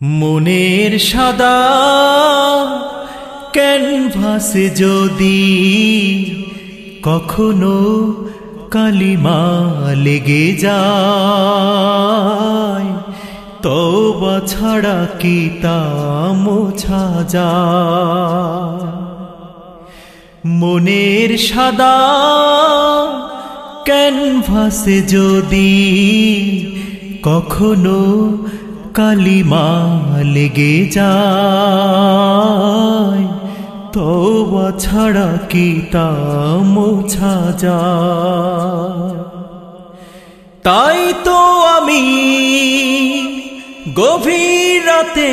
মনের সাদা ক্যানভাসে যদি কখনো কালিমা লেগে যায় তবা ছাড়া কি তা মোছা যায়? মনের সাদা ক্যানভাসে যদি কখনো কালিমা লেগে যায় তবা ছাড়া কি তা মোছা যায়। তাই তো আমি গভীর রাতে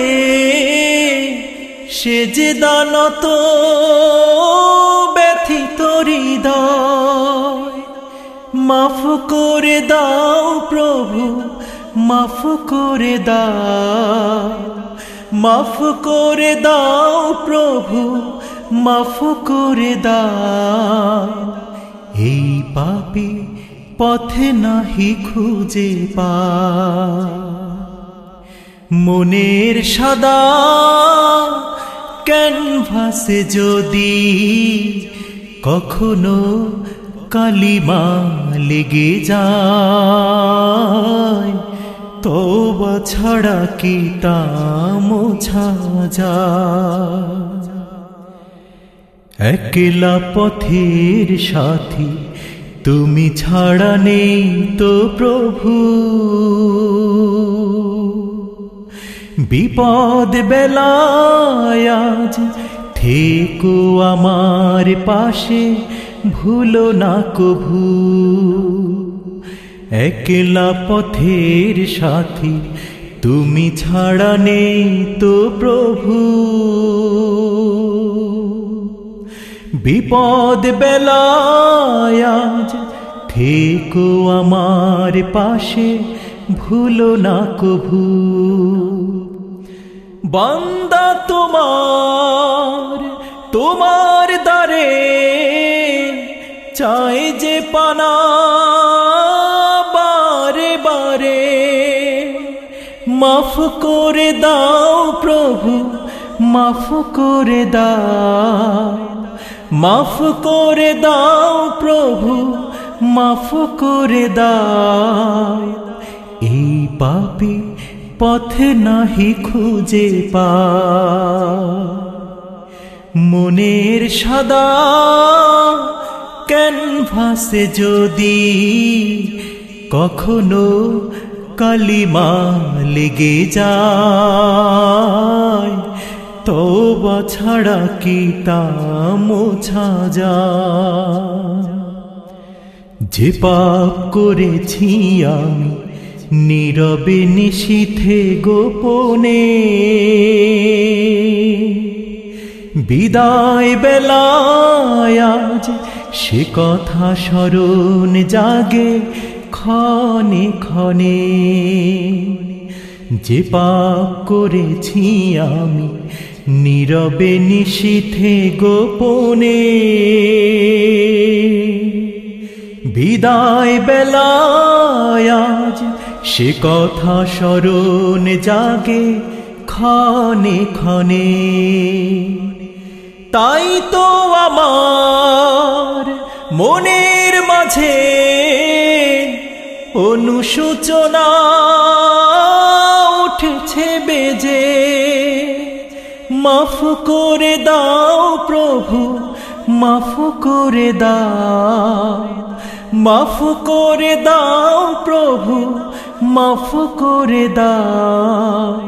সে যে দানত ব্যথিত হৃদয় মাফ করে দাও প্রভু মাফ করে দাও, মাফ করে দাও প্রভু, মাফ করে দাও। এই পাপি পথে নাহি খুঁজে পা। মনের সাদা ক্যানভাসে যদি কখনো কালিমা লেগে যায় তবা ছাড়া কি তা মোছা যায়? একলা পথের সাথী, তুমি ছাড়া নেই তো প্রভু। বিপদ বেলায় আজ থেকো আমার পাশে, ভুলো না কভু। একলা পথের সাথী, তুমি ছাড়া নেই তো প্রভু। বিপদ বেলায় থেকো আমার পাশে, ভুলো না কভু। বান্দা তোমার তোমার দ্বারে চাই যে পানা। মাফ করে দাও প্রভু, মাফ করে দাও। মাফ করে দাও প্রভু, মাফ করে দাও। এই পাপি পথে নাহি খুঁজে পা মনের সাদা ক্যানভাসে যদি কখনো কালিমা লেগে যায়। তবা ছাড়া কি তা মোছা যায়। যে পাপ করেছি আমি, নীরবে নিশীথে গোপনে। বিদায় বেলায় আজ সে কথা স্মরণ জাগে ক্ষণে ক্ষণে যে পাপ করেছি আমি, নীরবে নিশীথে গোপনে। বিদায় বেলায় আজ সে কথা স্মরণ জাগে ক্ষণে ক্ষণে। তাই তো আমার মনের মাঝে অনুসূচনা উঠেছে বেজে। মাফ করে দাও প্রভু, মাফ করে দাও। মাফ করে দাও প্রভু, মাফ করে দাও।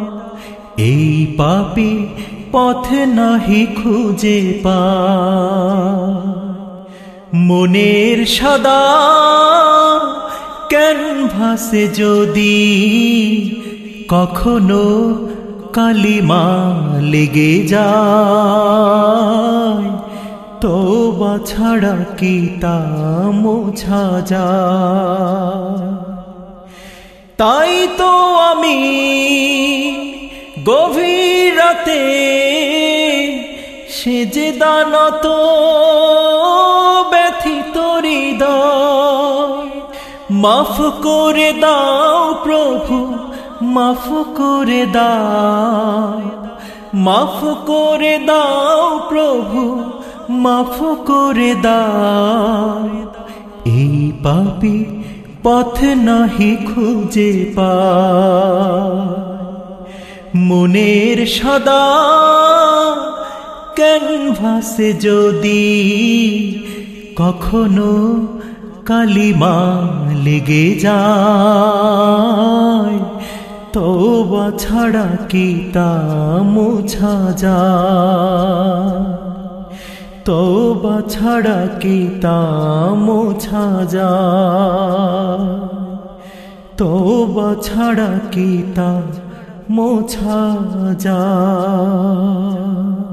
এই পাপি পথে নাহি খুঁজে পা। মনের সাদা ক্যানভাসে যদি? কখনো কালিমা লেগে যায় তবা ছাড়া কি তা মোছা যায়? তাই তো আমি গভীর রাতে সে যে দানত ব্যথিত হৃদয় মাফ করে দাও প্রভু, মাফ করে দাও, মাফ করে দাও প্রভু, মাফ করে দাও। এই পাপি পথ নাহি খুঁজে পা মনের সদা ক্যানভাসে যদি কখনো কালিমা লেগে যায়। তবা ছাড়া কি তা মোছা যায়? তবা ছাড়া কি তা মোছা যায়? তবা ছাড়া কি তা মোছা যায়?